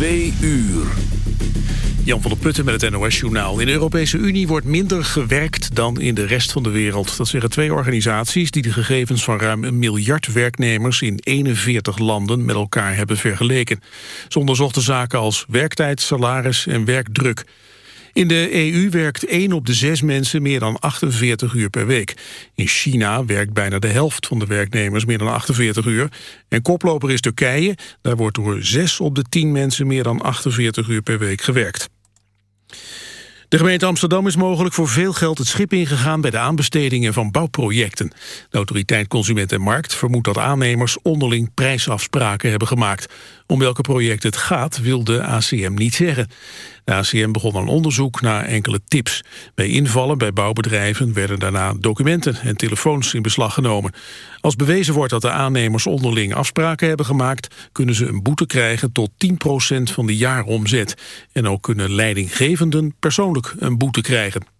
Twee uur. Jan van der Putten met het NOS-journaal. In de Europese Unie wordt minder gewerkt dan in de rest van de wereld. Dat zeggen twee organisaties die de gegevens van ruim een miljard werknemers... in 41 landen met elkaar hebben vergeleken. Ze onderzochten zaken als werktijd, salaris en werkdruk. In de EU werkt 1 op de 6 mensen meer dan 48 uur per week. In China werkt bijna de helft van de werknemers meer dan 48 uur. En koploper is Turkije. Daar wordt door 6 op de 10 mensen meer dan 48 uur per week gewerkt. De gemeente Amsterdam is mogelijk voor veel geld het schip ingegaan bij de aanbestedingen van bouwprojecten. De autoriteit Consument en Markt vermoedt dat aannemers onderling prijsafspraken hebben gemaakt. Om welke projecten het gaat wil de ACM niet zeggen. De ACM begon een onderzoek naar enkele tips. Bij invallen bij bouwbedrijven werden daarna documenten en telefoons in beslag genomen. Als bewezen wordt dat de aannemers onderling afspraken hebben gemaakt... kunnen ze een boete krijgen tot 10% van de jaaromzet. En ook kunnen leidinggevenden persoonlijk een boete krijgen.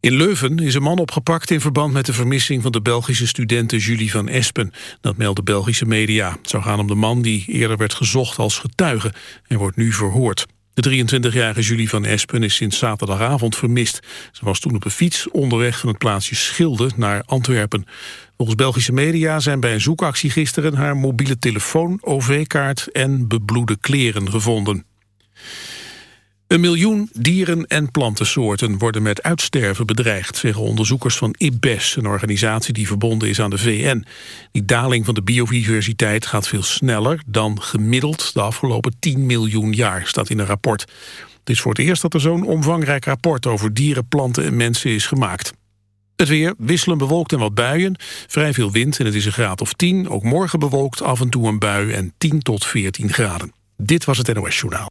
In Leuven is een man opgepakt in verband met de vermissing van de Belgische studente Julie van Espen. Dat melden Belgische media. Het zou gaan om de man die eerder werd gezocht als getuige en wordt nu verhoord. De 23-jarige Julie van Espen is sinds zaterdagavond vermist. Ze was toen op een fiets onderweg van het plaatsje Schilde naar Antwerpen. Volgens Belgische media zijn bij een zoekactie gisteren haar mobiele telefoon, OV-kaart en bebloede kleren gevonden. Een miljoen dieren- en plantensoorten worden met uitsterven bedreigd, zeggen onderzoekers van IBES, een organisatie die verbonden is aan de VN. Die daling van de biodiversiteit gaat veel sneller dan gemiddeld de afgelopen 10 miljoen jaar, staat in een rapport. Het is voor het eerst dat er zo'n omvangrijk rapport over dieren, planten en mensen is gemaakt. Het weer, wisselen bewolkt en wat buien. Vrij veel wind en het is een graad of 10. Ook morgen bewolkt, af en toe een bui en 10 tot 14 graden. Dit was het NOS Journaal.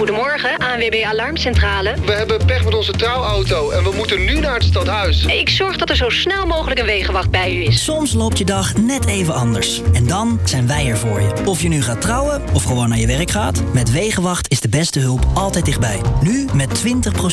Goedemorgen, ANWB Alarmcentrale. We hebben pech met onze trouwauto en we moeten nu naar het stadhuis. Ik zorg dat er zo snel mogelijk een wegenwacht bij u is. Soms loopt je dag net even anders. En dan zijn wij er voor je. Of je nu gaat trouwen of gewoon naar je werk gaat. Met Wegenwacht is de beste hulp altijd dichtbij. Nu met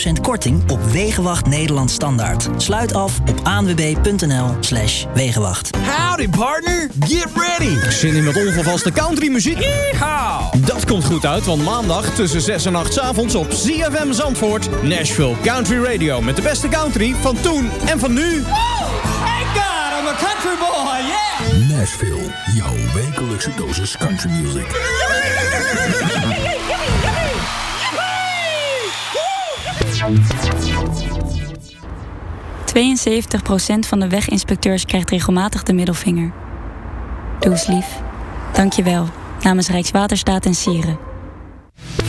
20% korting op Wegenwacht Nederland Standaard. Sluit af op anwb.nl slash Wegenwacht. Howdy partner, get ready! Zin in wat ongevaste countrymuziek? Yeehaw! Dat komt goed uit, want maandag tussen 6 en 8 's avonds op ZFM Zandvoort... Nashville Country Radio met de beste country van toen en van nu. Thank God, I'm a country boy, yeah! Nashville, jouw wekelijkse dosis country music. 72% van de weginspecteurs krijgt regelmatig de middelvinger. Doe eens lief. Dank je wel. Namens Rijkswaterstaat en Sieren.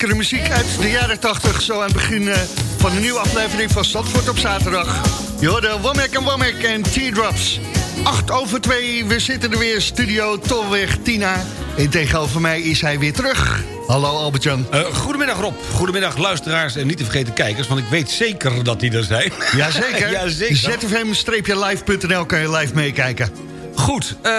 Lekkere muziek uit de jaren 80. Zo aan het begin eh, van een nieuwe aflevering van Zandvoort op zaterdag. Hoorde Womack en Womack en Teardrops. 8 over 2, we zitten er weer, studio Tolweg Tina. En tegenover mij is hij weer terug. Hallo Albert-Jan. Uh, goedemiddag Rob, goedemiddag luisteraars en niet te vergeten kijkers... want ik weet zeker dat die er zijn. Jazeker. Jazeker. ZFM-live.nl kan je live meekijken. Goed, uh,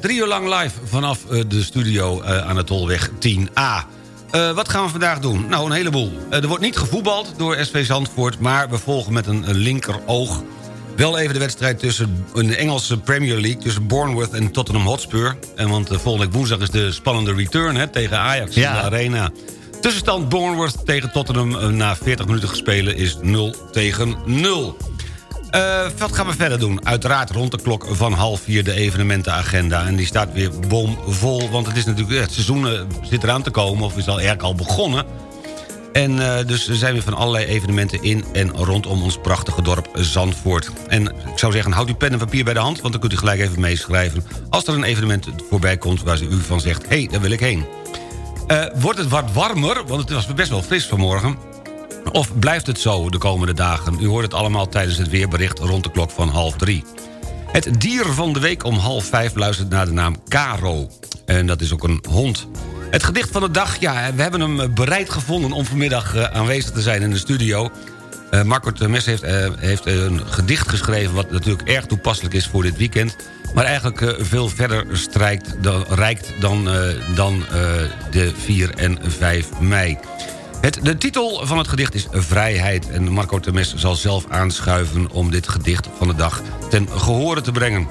drie uur lang live vanaf uh, de studio aan de Tolweg 10A. Wat gaan we vandaag doen? Nou, een heleboel. er wordt niet gevoetbald door SV Zandvoort... maar we volgen met een linker oog wel even de wedstrijd tussen in de Engelse Premier League... tussen Bournemouth en Tottenham Hotspur. En want uh, volgende woensdag is de spannende return hè, tegen Ajax ja. in de Arena. Tussenstand Bournemouth tegen Tottenham na 40 minuten gespelen is 0 tegen 0. Uh, wat gaan we verder doen? Uiteraard rond de klok van half vier de evenementenagenda. En die staat weer bomvol, want het is natuurlijk het seizoen zit eraan te komen... of is al eigenlijk al begonnen... En uh, dus zijn weer van allerlei evenementen in en rondom ons prachtige dorp Zandvoort. En ik zou zeggen, houd uw pen en papier bij de hand... want dan kunt u gelijk even meeschrijven... als er een evenement voorbij komt waar u van zegt... hé, hey, daar wil ik heen. Uh, wordt het wat warmer, want het was best wel fris vanmorgen... of blijft het zo de komende dagen? U hoort het allemaal tijdens het weerbericht rond de klok van half drie. Het dier van de week om half vijf luistert naar de naam Caro. En dat is ook een hond... Het gedicht van de dag, ja, we hebben hem eh, bereid gevonden... om vanmiddag uh, aanwezig te zijn in de studio. Uh, Marco heeft, uh, heeft een gedicht geschreven... wat natuurlijk erg toepasselijk is voor dit weekend... maar eigenlijk veel verder strijkt, dan, reikt dan, dan de 4 en 5 mei. Het, de titel van het gedicht is Vrijheid... en Marco Temes zal zelf aanschuiven om dit gedicht van de dag ten gehore te brengen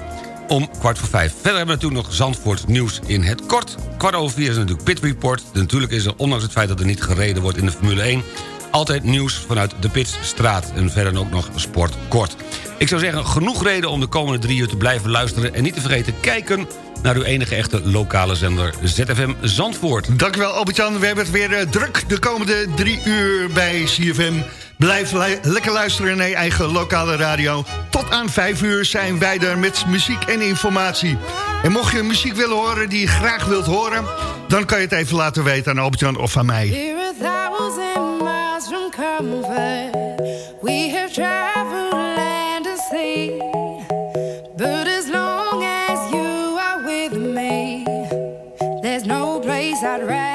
om kwart voor vijf. Verder hebben we natuurlijk nog Zandvoort nieuws in het kort. Kwart over vier is natuurlijk Pit Report. Natuurlijk is er, ondanks het feit dat er niet gereden wordt in de Formule 1... altijd nieuws vanuit de Pitstraat. En verder ook nog Sport Kort. Ik zou zeggen, genoeg reden om de komende drie uur te blijven luisteren... en niet te vergeten kijken naar uw enige echte lokale zender ZFM Zandvoort. Dankjewel Albert-Jan, we hebben het weer uh, druk de komende drie uur bij CFM... Blijf lekker luisteren naar je eigen lokale radio. Tot aan 5 uur zijn wij er met muziek en informatie. En mocht je muziek willen horen die je graag wilt horen... dan kan je het even laten weten aan Albert-Jan of aan mij. We have traveled I'd rather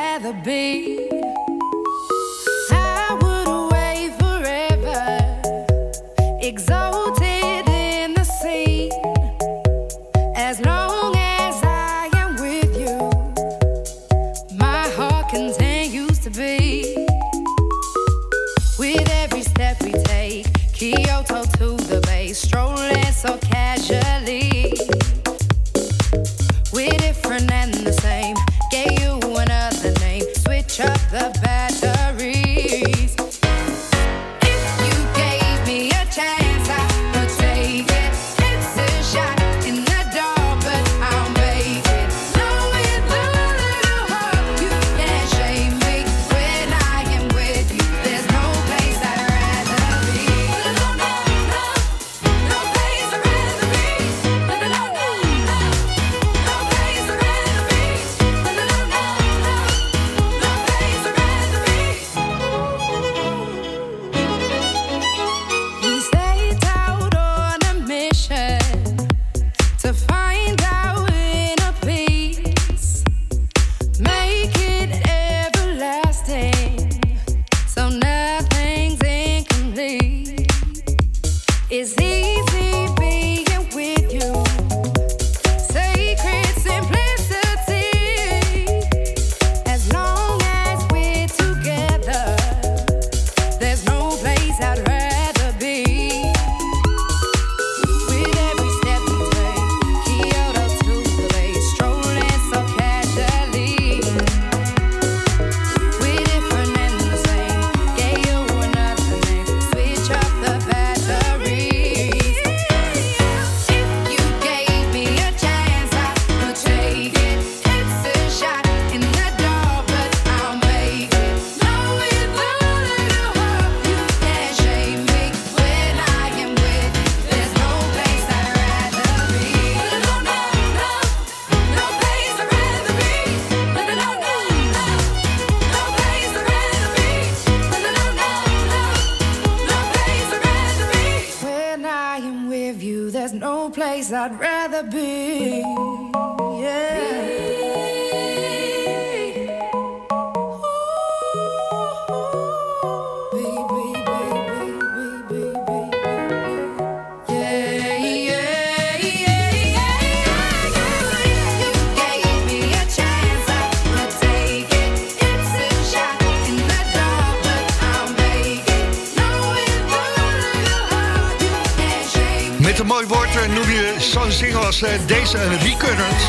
zo'n single als eh, deze een recurrent.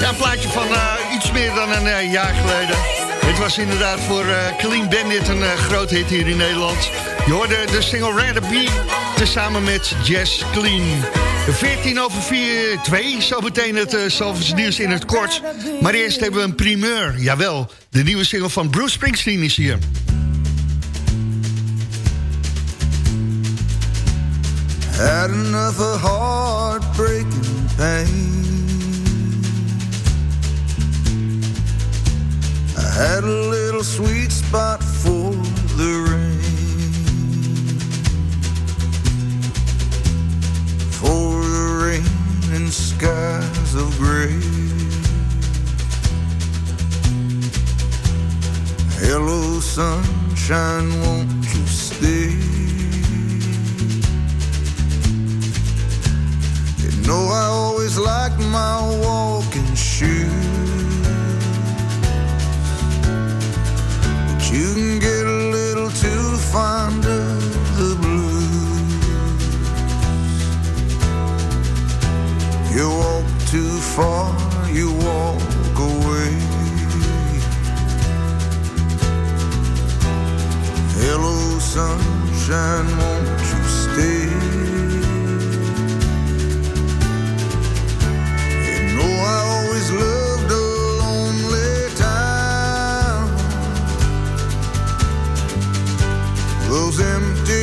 Ja, een plaatje van eh, iets meer dan een eh, jaar geleden. Het was inderdaad voor eh, Clean Bandit een eh, groot hit hier in Nederland. Je hoorde de single Rather Be tezamen met Jess Clean. 14 over 4, 2, zo meteen het uh, nieuws in het kort. Maar eerst hebben we een primeur, jawel. De nieuwe single van Bruce Springsteen is hier. Had enough of heartbreaking pain. I had a little sweet spot for the rain. For the rain and skies of gray. Hello, sunshine, won't you stay? Know I always like my walking shoes. But you can get a little too fond of the blues. You walk too far, you walk away. Hello, sunshine, won't you stay? Those empty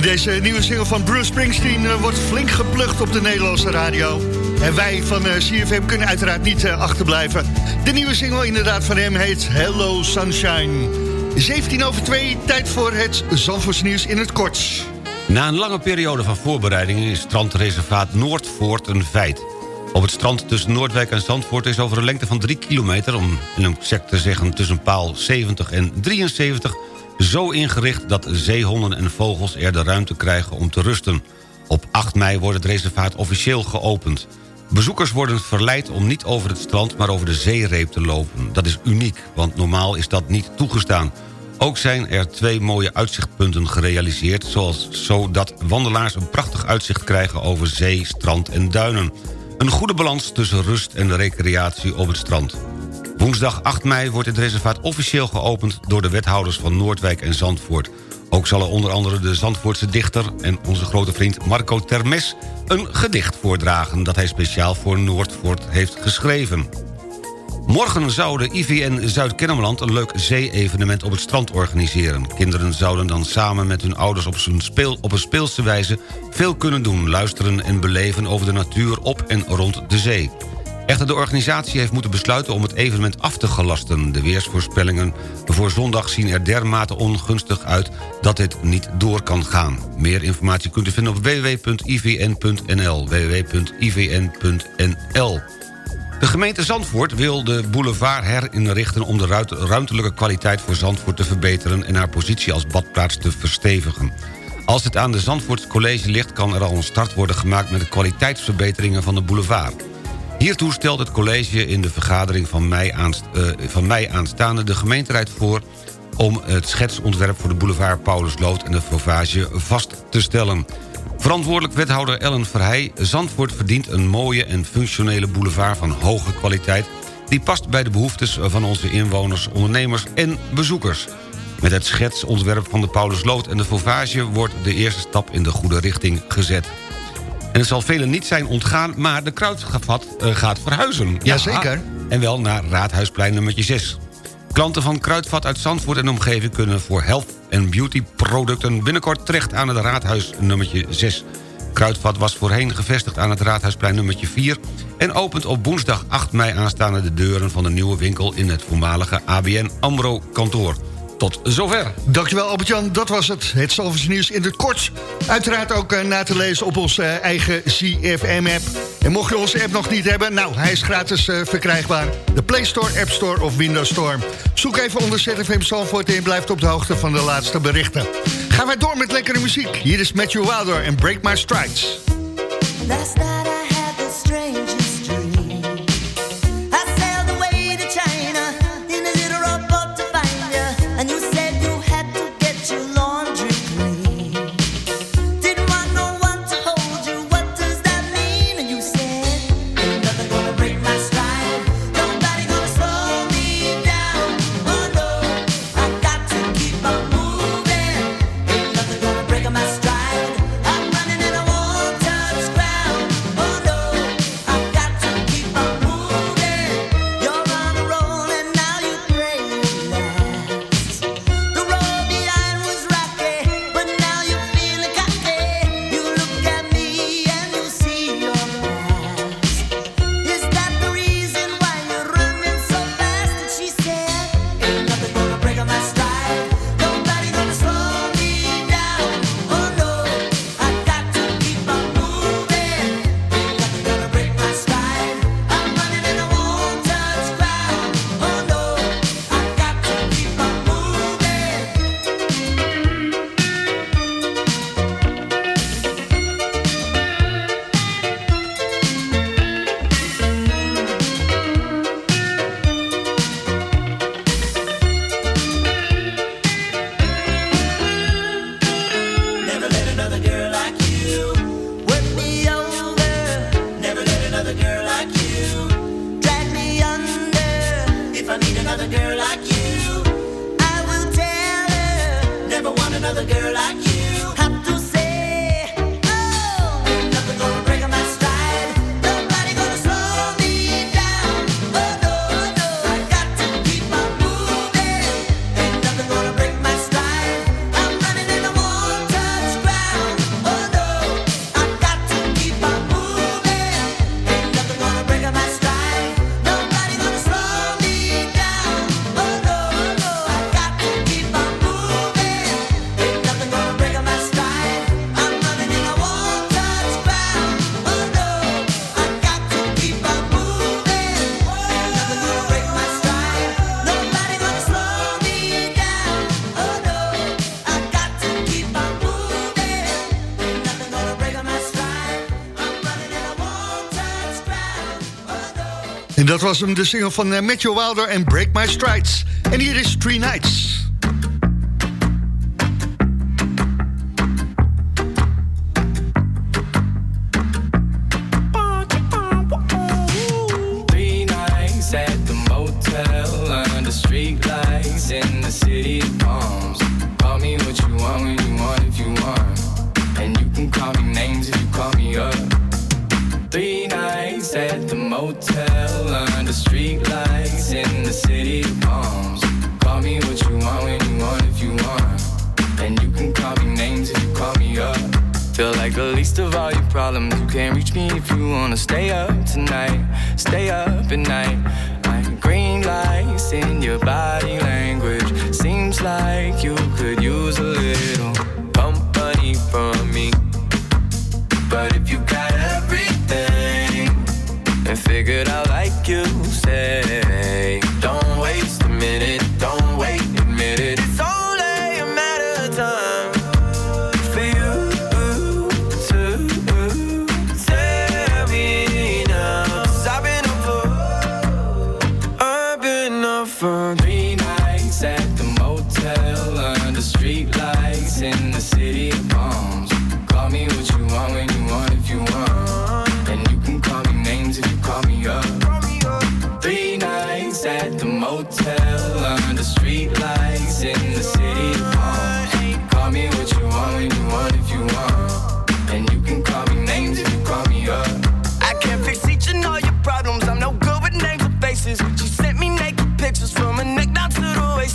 In deze nieuwe single van Bruce Springsteen eh, wordt flink geplukt op de Nederlandse radio. En wij van eh, CFM kunnen uiteraard niet eh, achterblijven. De nieuwe single inderdaad van hem heet Hello Sunshine. 17 over 2, tijd voor het Zandvoorts nieuws in het kort. Na een lange periode van voorbereidingen is strandreservaat Noordvoort een feit. Op het strand tussen Noordwijk en Zandvoort is over een lengte van 3 kilometer... om in een exact te zeggen tussen paal 70 en 73... zo ingericht dat zeehonden en vogels er de ruimte krijgen om te rusten. Op 8 mei wordt het reservaat officieel geopend. Bezoekers worden verleid om niet over het strand... maar over de zeereep te lopen. Dat is uniek, want normaal is dat niet toegestaan. Ook zijn er twee mooie uitzichtpunten gerealiseerd... Zoals, zodat wandelaars een prachtig uitzicht krijgen over zee, strand en duinen. Een goede balans tussen rust en recreatie op het strand. Woensdag 8 mei wordt het reservaat officieel geopend... door de wethouders van Noordwijk en Zandvoort. Ook zal er onder andere de Zandvoortse dichter... en onze grote vriend Marco Termes een gedicht voordragen... dat hij speciaal voor Noordvoort heeft geschreven. Morgen zou de IVN Zuid-Kennemerland een leuk zee-evenement op het strand organiseren. Kinderen zouden dan samen met hun ouders op, speel, op een speelse wijze veel kunnen doen... luisteren en beleven over de natuur op en rond de zee. Echter, de organisatie heeft moeten besluiten om het evenement af te gelasten. De weersvoorspellingen voor zondag zien er dermate ongunstig uit... dat dit niet door kan gaan. Meer informatie kunt u vinden op www.ivn.nl. www.ivn.nl de gemeente Zandvoort wil de boulevard herinrichten... om de ruimtelijke kwaliteit voor Zandvoort te verbeteren... en haar positie als badplaats te verstevigen. Als het aan de Zandvoorts College ligt... kan er al een start worden gemaakt met de kwaliteitsverbeteringen van de boulevard. Hiertoe stelt het college in de vergadering van mei, eh, van mei aanstaande... de gemeenteraad voor om het schetsontwerp voor de boulevard Paulusloot... en de Fauvage vast te stellen. Verantwoordelijk wethouder Ellen Verheij... Zandvoort verdient een mooie en functionele boulevard van hoge kwaliteit... die past bij de behoeftes van onze inwoners, ondernemers en bezoekers. Met het schetsontwerp van de Paulusloot en de Fauvage... wordt de eerste stap in de goede richting gezet. En het zal velen niet zijn ontgaan, maar de kruidvat eh, gaat verhuizen. Jazeker. En wel naar Raadhuisplein nummertje 6. Klanten van Kruidvat uit Zandvoort en omgeving... kunnen voor health en beauty producten binnenkort terecht aan het Raadhuis nummertje 6. Kruidvat was voorheen gevestigd aan het Raadhuisplein nummertje 4... en opent op woensdag 8 mei aanstaande de deuren van de nieuwe winkel... in het voormalige ABN AMRO-kantoor. Tot zover. Dankjewel Albert-Jan, dat was het. Het Zalvers nieuws in het kort. Uiteraard ook eh, na te lezen op onze eh, eigen CFM-app. En mocht je onze app nog niet hebben, nou, hij is gratis eh, verkrijgbaar. De Play Store, App Store of Windows Store. Zoek even onder ZFM Zalvoort en blijft op de hoogte van de laatste berichten. Gaan wij door met lekkere muziek. Hier is Matthew Wilder en Break My Strides. Last night En dat was hem, de single van eh, Matthew Wilder en Break My Strides. En hier is Three Nights.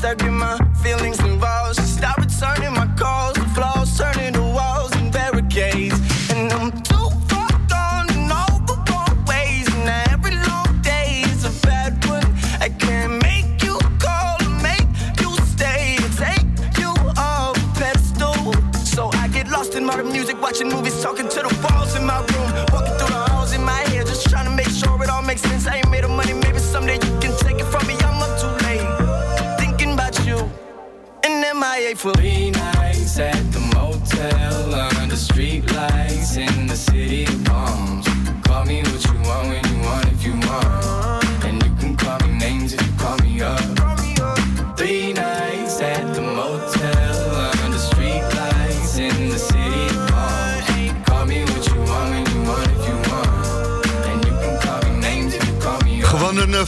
To the waist. I get my feelings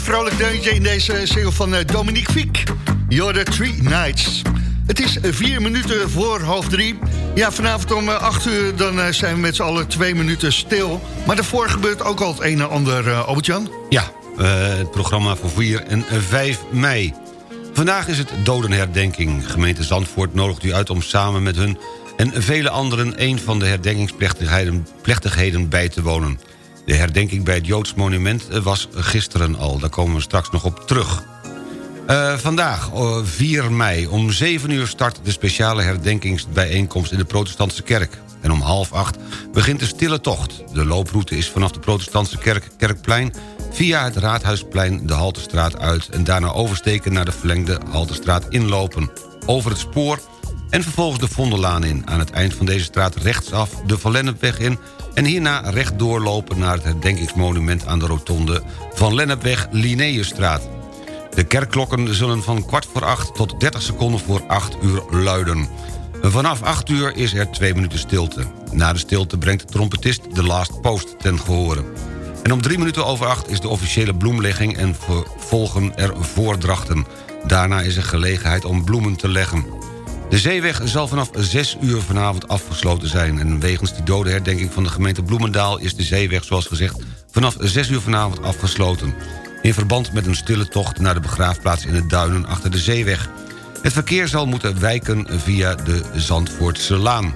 vrolijk deuntje in deze single van eh, Dominique Fiek. You're the Three Nights. Het is eh, vier minuten voor half drie. Ja, vanavond om eh, acht uur dan zijn we met z'n allen twee minuten stil. Maar daarvoor gebeurt ook al het een en ander, Albert-Jan. Ja, het programma voor 4 en 5 mei. Vandaag is het dodenherdenking. Gemeente Zandvoort nodigt u uit om samen met hun en vele anderen... een van de herdenkingsplechtigheden plechtigheden bij te wonen. De herdenking bij het Joods monument eh, was gisteren al. Daar komen we straks nog op terug. Eh, vandaag, eh, 4 mei, om 7 uur start de speciale herdenkingsbijeenkomst in de protestantse kerk. En om half acht begint de stille tocht. De looproute is vanaf de protestantse kerk Kerkplein... via het Raadhuisplein de Haltestraat uit... en daarna oversteken naar de verlengde Haltestraat inlopen. Over het spoor en vervolgens de Vondellaan in. Aan het eind van deze straat rechtsaf de Van Lennepweg in... en hierna recht doorlopen naar het herdenkingsmonument... aan de rotonde Van Lennepweg Linnaeusstraat. De kerkklokken zullen van kwart voor acht tot 30 seconden voor 8 uur luiden. Vanaf 8 uur is er twee minuten stilte. Na de stilte brengt de trompetist de Last Post ten gehore. En om drie minuten over acht is de officiële bloemlegging... en volgen er voordrachten. Daarna is er gelegenheid om bloemen te leggen. De zeeweg zal vanaf 6 uur vanavond afgesloten zijn... en wegens die dode herdenking van de gemeente Bloemendaal... is de zeeweg, zoals gezegd, vanaf 6 uur vanavond afgesloten in verband met een stille tocht naar de begraafplaats in de duinen achter de zeeweg. Het verkeer zal moeten wijken via de Zandvoortse Laan.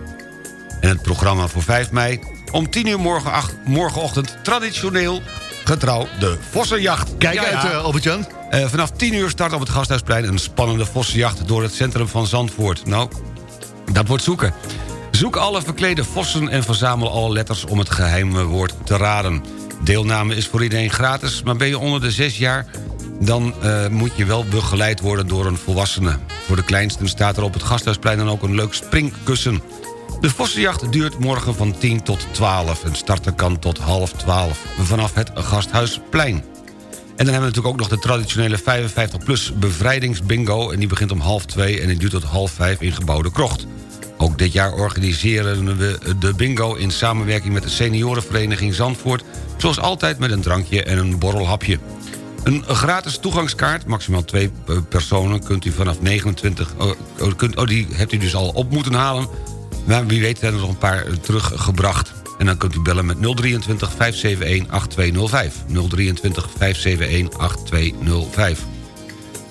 En het programma voor 5 mei. Om 10 uur morgen morgenochtend traditioneel getrouw de Vossenjacht. Kijk Ja, uit, ja. eh, Albert-Jan. Eh, vanaf 10 uur start op het Gasthuisplein een spannende vossenjacht... door het centrum van Zandvoort. Nou, dat wordt zoeken. Zoek alle verklede vossen en verzamel alle letters om het geheime woord te raden. Deelname is voor iedereen gratis, maar ben je onder de 6 jaar... dan eh, moet je wel begeleid worden door een volwassene. Voor de kleinsten staat er op het Gasthuisplein dan ook een leuk springkussen. De vossenjacht duurt morgen van 10 tot 12 en starten kan tot half 12 vanaf het Gasthuisplein. En dan hebben we natuurlijk ook nog de traditionele 55-plus bevrijdingsbingo... en die begint om half 2 en die duurt tot half 5 in gebouwde krocht. Ook dit jaar organiseren we de bingo in samenwerking met de seniorenvereniging Zandvoort... zoals altijd met een drankje en een borrelhapje. Een gratis toegangskaart, maximaal twee eh, personen... kunt u vanaf 29... Oh, oh, kunt, oh, die hebt u dus al op moeten halen. Maar wie weet zijn er nog een paar eh, teruggebracht. En dan kunt u bellen met 023 571 8205. 023 571 8205.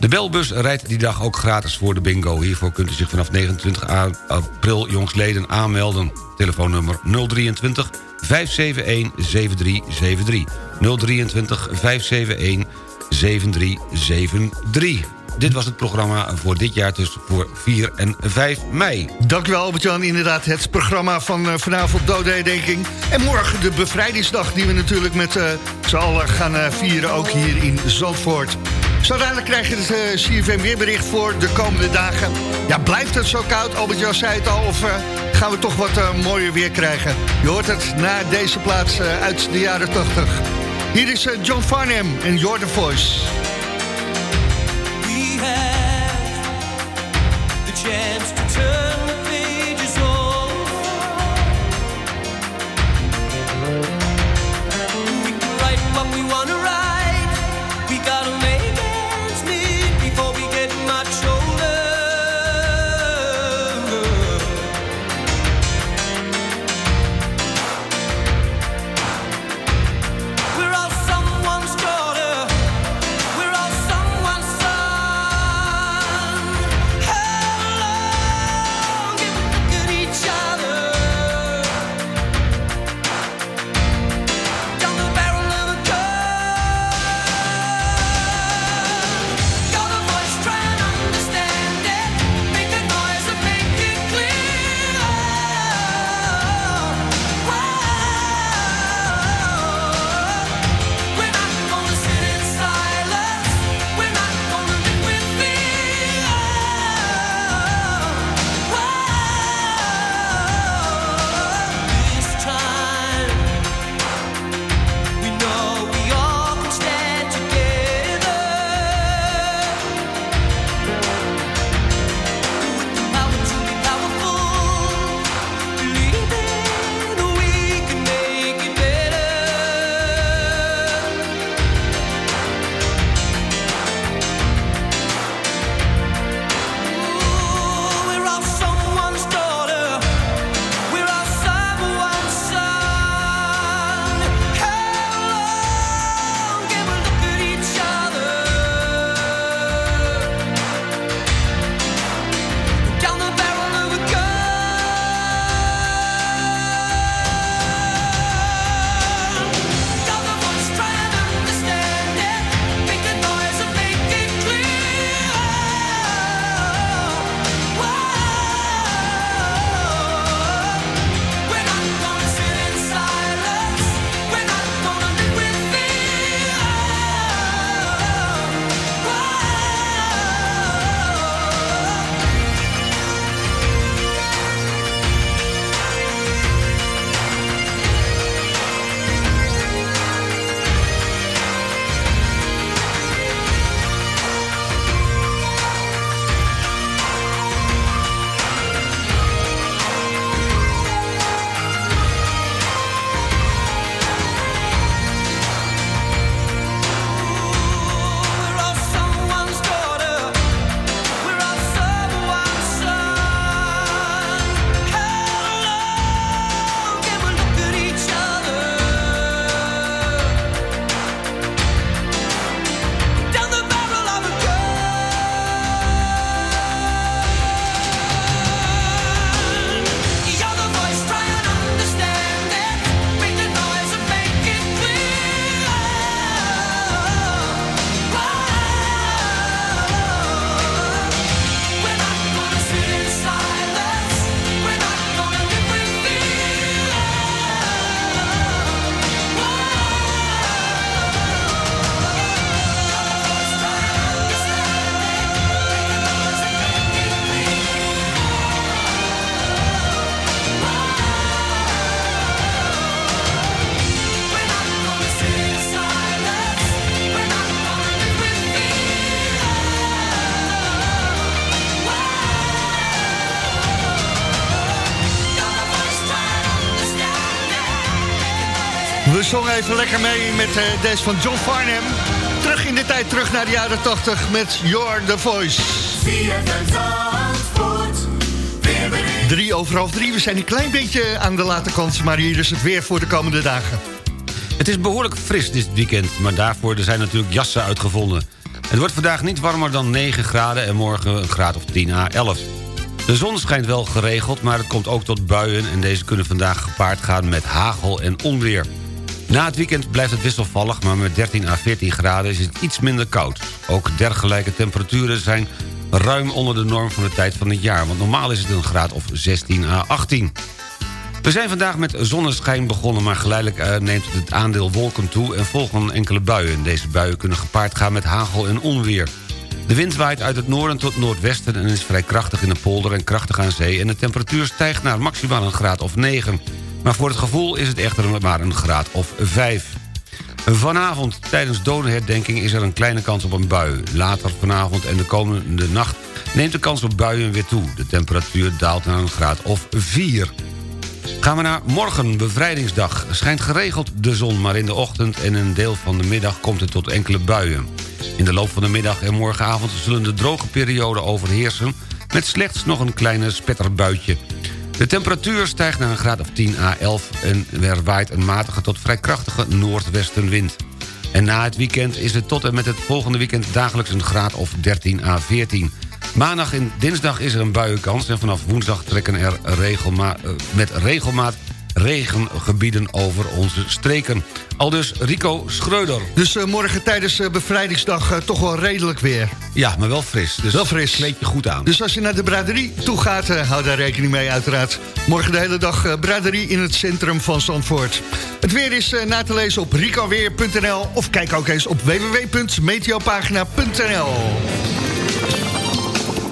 De belbus rijdt die dag ook gratis voor de bingo. Hiervoor kunt u zich vanaf 29 a- april jongsleden aanmelden. Telefoonnummer 023 571 7373. 023 571 7373. Dit was het programma voor dit jaar, dus voor 4 en 5 mei. Dankjewel Albert-Jan. Inderdaad, het programma van eh, vanavond doodherdenking. En morgen de bevrijdingsdag die we natuurlijk met eh z'n allen gaan eh, vieren. Ook hier in Zandvoort. Zo dadelijk krijg je het eh, CFM weerbericht voor de komende dagen. Ja, blijft het zo koud? Albert-Jan zei het al. Of gaan we toch wat mooier weer krijgen? Je hoort het na deze plaats uit de jaren 80. Hier is John Farnham en the Voice. We had the chance even lekker mee met eh, deze van John Farnham. Terug in de tijd, terug naar de jaren 80 met Your The Voice. Drie over half drie. We zijn een klein beetje aan de late kant, maar hier is het weer voor de komende dagen. Het is behoorlijk fris dit weekend, maar daarvoor zijn natuurlijk jassen uitgevonden. Het wordt vandaag niet warmer dan 9 graden en morgen een graad of 10 à 11. De zon schijnt wel geregeld, maar het komt ook tot buien... en deze kunnen vandaag gepaard gaan met hagel en onweer. Na het weekend blijft het wisselvallig, maar met 13 à 14 graden is het iets minder koud. Ook dergelijke temperaturen zijn ruim onder de norm van de tijd van het jaar... want normaal is het een graad of 16 à 18. We zijn vandaag met zonneschijn begonnen... maar geleidelijk eh, neemt het aandeel wolken toe en volgen enkele buien. Deze buien kunnen gepaard gaan met hagel en onweer. De wind waait uit het noorden tot noordwesten... en is vrij krachtig in de polder en krachtig aan zee... en de temperatuur stijgt naar maximaal een graad of 9. Maar voor het gevoel is het echter maar een graad of 5. Vanavond tijdens dodenherdenking is er een kleine kans op een bui. Later vanavond en de komende nacht neemt de kans op buien weer toe. De temperatuur daalt naar een graad of 4. Gaan we naar morgen, bevrijdingsdag. Schijnt geregeld de zon, maar in de ochtend en een deel van de middag komt het tot enkele buien. In de loop van de middag en morgenavond zullen de droge perioden overheersen... met slechts nog een kleine spetterbuitje. De temperatuur stijgt naar een graad of 10 à 11... en er waait een matige tot vrij krachtige noordwestenwind. En na het weekend is het tot en met het volgende weekend... dagelijks een graad of 13 à 14. Maandag en dinsdag is er een buienkans... en vanaf woensdag trekken er regelma eh, met regelmaat regengebieden over onze streken. Aldus Rico Schreuder. Dus eh, morgen tijdens eh, bevrijdingsdag eh, toch wel redelijk weer. Ja, maar wel fris. Dus wel fris. Kleed je goed aan. Dus als je naar de braderie toe gaat, hou daar rekening mee uiteraard. Morgen de hele dag eh, braderie in het centrum van Zandvoort. Het weer is eh, na te lezen op ricoweer.nl of kijk ook eens op www.meteopagina.nl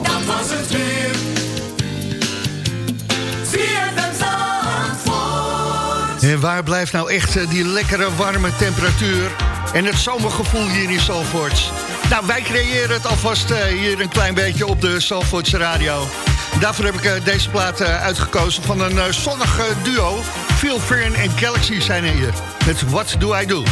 Dat was het weer. En waar blijft nou echt eh, die lekkere warme temperatuur en het zomergevoel hier in Zandvoort? Nou, wij creëren het alvast eh, hier een klein beetje op de Zandvoortse radio. Daarvoor heb ik eh, deze plaat uitgekozen van een zonnig duo. Phil Fern en Galaxy zijn er hier. Met What Do I Do?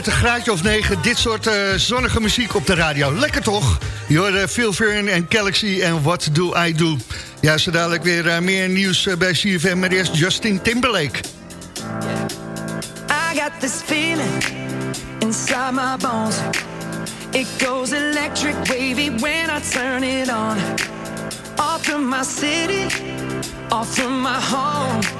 Met een graadje of negen dit soort eh, zonnige muziek op de radio. Lekker toch? Je hoorde Phil Fern en Galaxy en What Do I Do. Ja, zo dadelijk weer eh, meer nieuws eh, bij CFM. Maar eerst Justin Timberlake. I got this feeling inside my bones. It goes electric wavy when I turn it on. Off from my city, off from my home.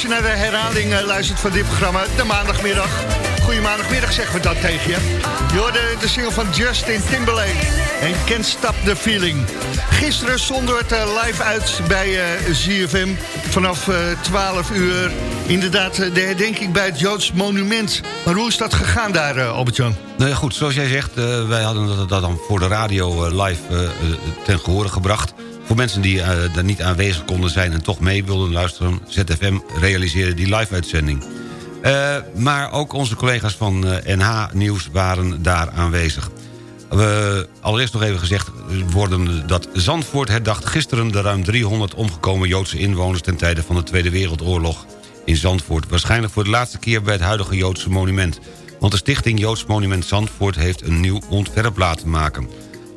Als je naar de herhaling eh, luistert van dit programma, de maandagmiddag. Goeie maandagmiddag zeggen we dat tegen je. Je hoorde de single van Justin Timberlake en Can't Stop the Feeling. Gisteren zonder het eh, live uit bij eh, ZFM vanaf eh, 12 uur. Inderdaad, de herdenking bij het Joods monument. Maar hoe is dat gegaan daar, Albert-Jan? Nou ja, goed, zoals jij zegt, wij hadden dat, dan voor de radio live ten gehore gebracht. Voor mensen die eh, daar niet aanwezig konden zijn en toch mee wilden luisteren... ZFM realiseerde die live-uitzending. Eh, maar ook onze collega's van eh, NH Nieuws waren daar aanwezig. We, allereerst nog even gezegd worden dat Zandvoort herdacht gisteren... de ruim 300 omgekomen Joodse inwoners ten tijde van de Tweede Wereldoorlog in Zandvoort. Waarschijnlijk voor de laatste keer bij het huidige Joodse monument. Want de stichting Joods Monument Zandvoort heeft een nieuw ontwerp laten maken.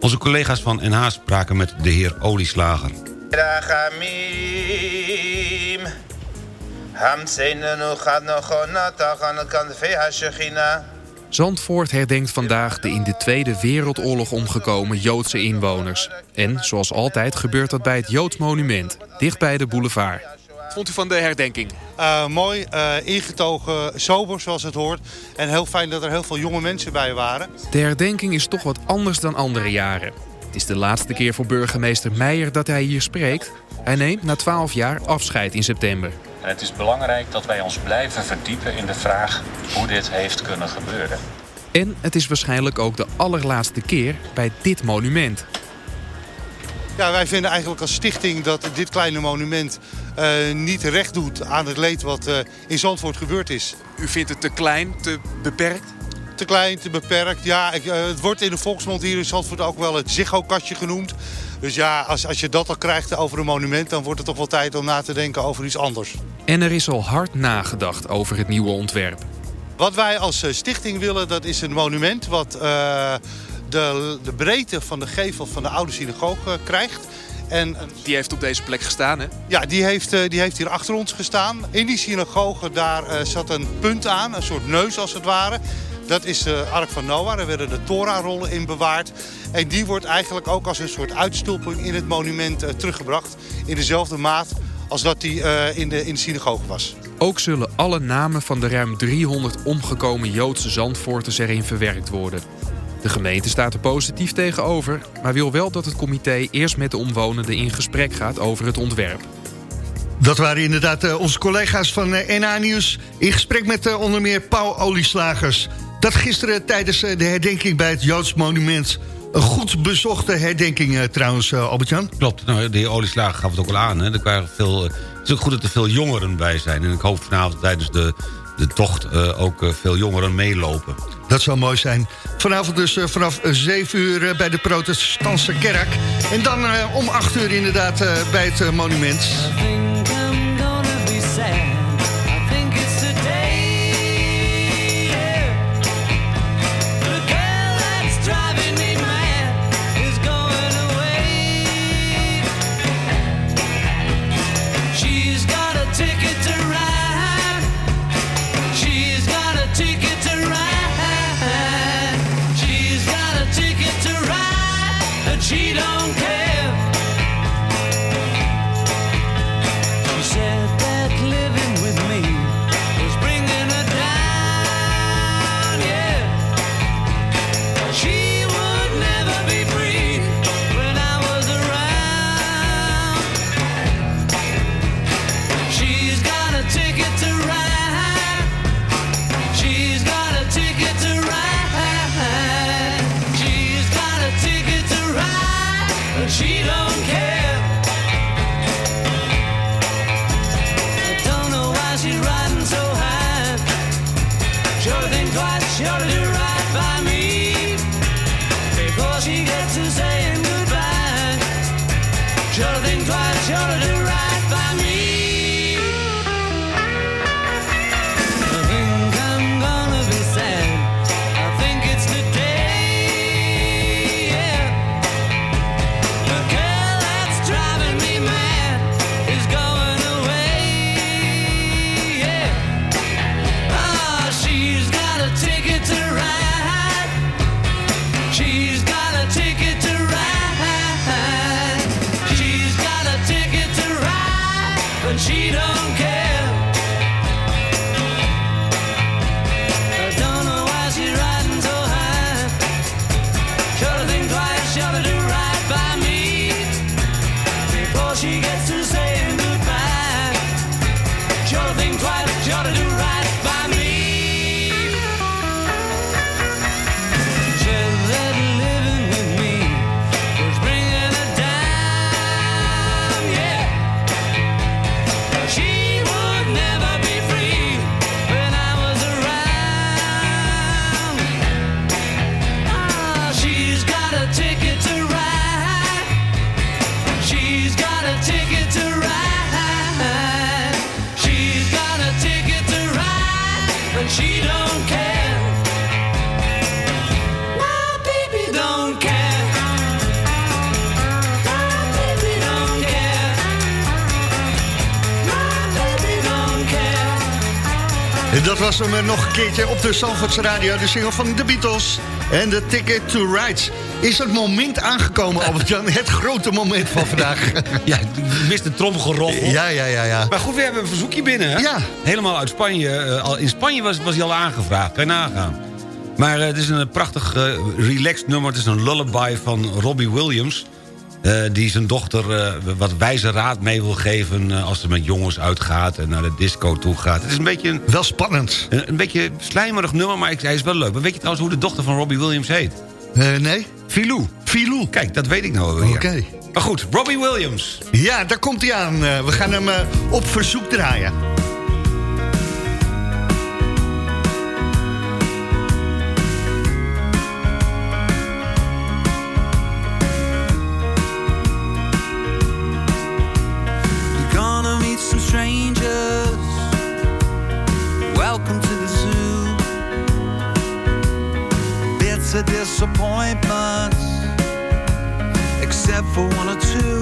Onze collega's van NH spraken met de heer Olieslager. Zandvoort herdenkt vandaag de in de Tweede Wereldoorlog omgekomen Joodse inwoners. En zoals altijd gebeurt dat bij het Joods Monument, dichtbij de boulevard. Wat vond u van de herdenking? Eh, mooi, eh, ingetogen, sober zoals het hoort. En heel fijn dat er heel veel jonge mensen bij waren. De herdenking is toch wat anders dan andere jaren. Het is de laatste keer voor burgemeester Meijer dat hij hier spreekt. Hij neemt na 12 jaar afscheid in september. En het is belangrijk dat wij ons blijven verdiepen in de vraag hoe dit heeft kunnen gebeuren. En het is waarschijnlijk ook de allerlaatste keer bij dit monument. Ja, wij vinden eigenlijk als stichting dat dit kleine monument eh, niet recht doet aan het leed wat eh, in Zandvoort gebeurd is. U vindt het te klein, te beperkt? Te klein, te beperkt. Ja, ik, eh, het wordt in de volksmond hier in Zandvoort ook wel het Ziggo-kastje genoemd. Dus ja, als, als je dat al krijgt over een monument... dan wordt het toch wel tijd om na te denken over iets anders. En er is al hard nagedacht over het nieuwe ontwerp. Wat wij als stichting willen, dat is een monument... wat eh, de, de breedte van de gevel van de oude synagoge krijgt. En, Die heeft op deze plek gestaan, hè? Ja, die heeft, eh, die heeft hier achter ons gestaan. In die synagoge daar eh, zat een punt aan, een soort neus als het ware. Dat is de Ark van Noah, daar werden de Torah-rollen in bewaard. En die wordt eigenlijk ook als een soort uitstulping in het monument eh, teruggebracht. In dezelfde maat als dat die eh, in, de, in de synagoge was. Ook zullen alle namen van de ruim 300 omgekomen Joodse Zandvoorters erin verwerkt worden. De gemeente staat er positief tegenover, maar wil wel dat het comité eerst met de omwonenden in gesprek gaat over het ontwerp. Dat waren inderdaad eh, onze collega's van eh, NA Nieuws... in gesprek met eh, onder meer Paul Olieslagers. Dat gisteren tijdens de herdenking bij het Joods Monument... een goed bezochte herdenking trouwens, Albert-Jan. Klopt, nou, de heer Olieslager gaf het ook al aan. Hè. Er waren veel, het is ook goed dat er veel jongeren bij zijn. En ik hoop vanavond tijdens de, de tocht ook veel jongeren meelopen. Dat zou mooi zijn. Vanavond dus eh, vanaf 7 uur eh, bij de protestantse kerk. En dan eh, om 8 uur inderdaad bij het monument. Was hem nog een keertje op de Zandvoortse Radio. De single van The Beatles en de Ticket to Ride. Is het moment aangekomen, Albert-Jan? Het grote moment van vandaag. Ja, je mist de tromgeroffel. Ja, ja, ja, ja. Maar goed, we hebben een verzoekje binnen, hè? Ja. Helemaal uit Spanje. Eh, al- in Spanje was, was hij al aangevraagd. Kan je nagaan. Maar eh, het is een prachtig eh, relaxed nummer. Het is een lullaby van Robbie Williams... eh, die zijn dochter eh, wat wijze raad mee wil geven... eh, als ze met jongens uitgaat en naar de disco toe gaat. Het is een beetje... Een, Wel spannend. een, een beetje slijmerig nummer, maar ik, hij is wel leuk. Maar weet je trouwens hoe de dochter van Robbie Williams heet? Nee? Filou. Filou. Kijk, dat weet ik nou weer. Oké. Maar goed, Robbie Williams. Ja, daar komt hij aan. We gaan hem op verzoek draaien. For one or two.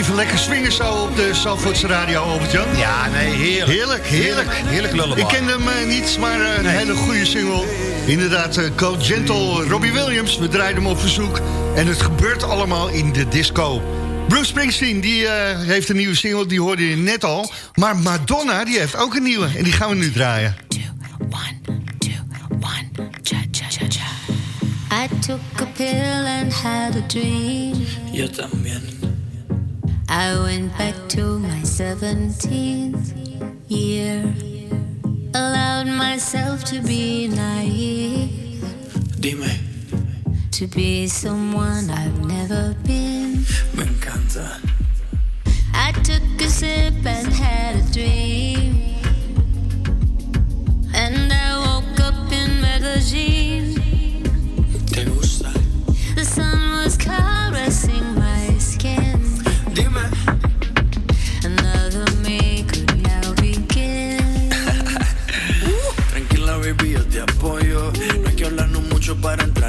Even lekker swingen zo op de Zandvoortse radio, Albert-Jan. Ja, nee, heerlijk. Heerlijk, heerlijk. Heerlijk. Ik ken hem eh, niet, maar eh, een hele goede single. Inderdaad, Go Gentle, Robbie Williams. We draaien hem op verzoek. En het gebeurt allemaal in de disco. Bruce Springsteen, die eh, heeft een nieuwe single, die hoorde je net al. Maar Madonna, die heeft ook een nieuwe. En die gaan we nu draaien. I took a pill and had a dream. Yo también. I went back to my 17th year. Allowed myself to be naive. Dime, To be someone I've never been. me encanta. I took a sip and had a dream. And I woke up in Medellin.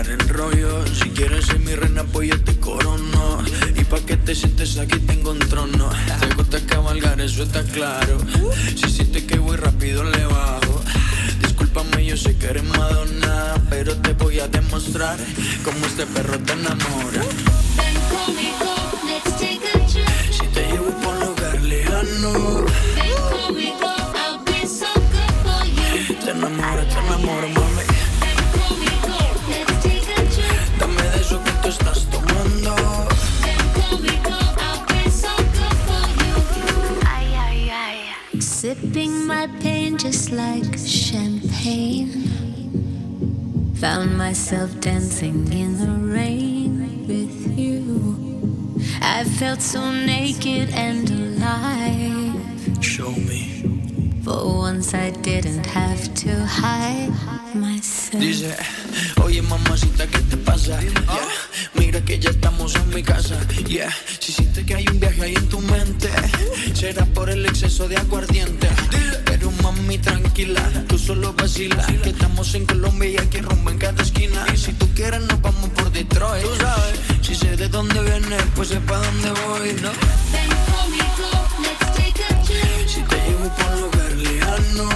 Entrar en rollo. Si quieres ser mi reina, pues yo te corono. Y pa' que te sientes aquí tengo un trono. Te gusta cabalgar, eso está claro. Si sientes que voy rápido, le bajo. Discúlpame, yo sé que eres Madonna. Pero te voy a demostrar cómo este perro te enamora. Ven conmigo, let's take a trip. Si te llevo por un lugar lejano, Found myself dancing in the rain with you. I felt so naked and alive. Show me. For once I didn't have to hide myself. Dice, oye mamacita, ¿qué te pasa? Yeah. Mira que ya estamos en mi casa. Yeah. Si sientes que hay un viaje ahí en tu mente, será por el exceso de aguardiente. Pero mami, tranquila, tú solo vacila. Que estamos en Colombia y aquí rumbo en cada esquina. Y si tú quieres, nos vamos por Detroit. Tú sabes, si sé de dónde vienes, pues sé pa' dónde voy, ¿no? Ven conmigo, let's take a trip. Si te llevo por lugar lejano,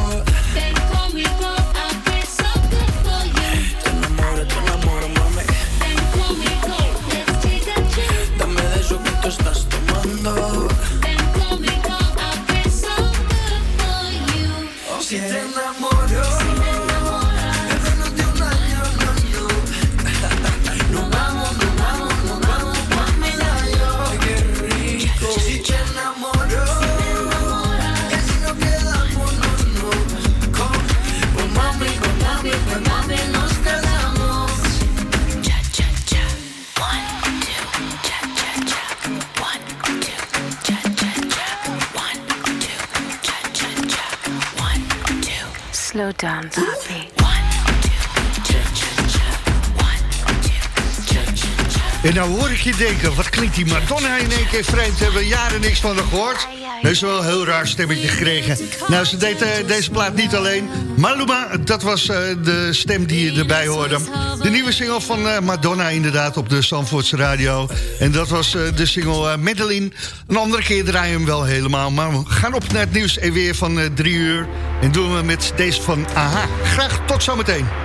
Ven conmigo, down, Sophie. En nou hoor ik je denken, wat klinkt die Madonna in één keer vreemd? Hebben we jaren niks van haar gehoord. Dat is wel een heel raar stemmetje gekregen. Nou, ze deed eh, deze plaat niet alleen. Maluma, dat was eh, de stem die je erbij hoorde. De nieuwe single van eh, Madonna inderdaad op de Zandvoortse radio. En dat was de single Madeline. Een andere keer draaien we hem wel helemaal. Maar we gaan op naar het nieuws en weer van drie uur. En doen we met deze van AHA. Graag tot zometeen.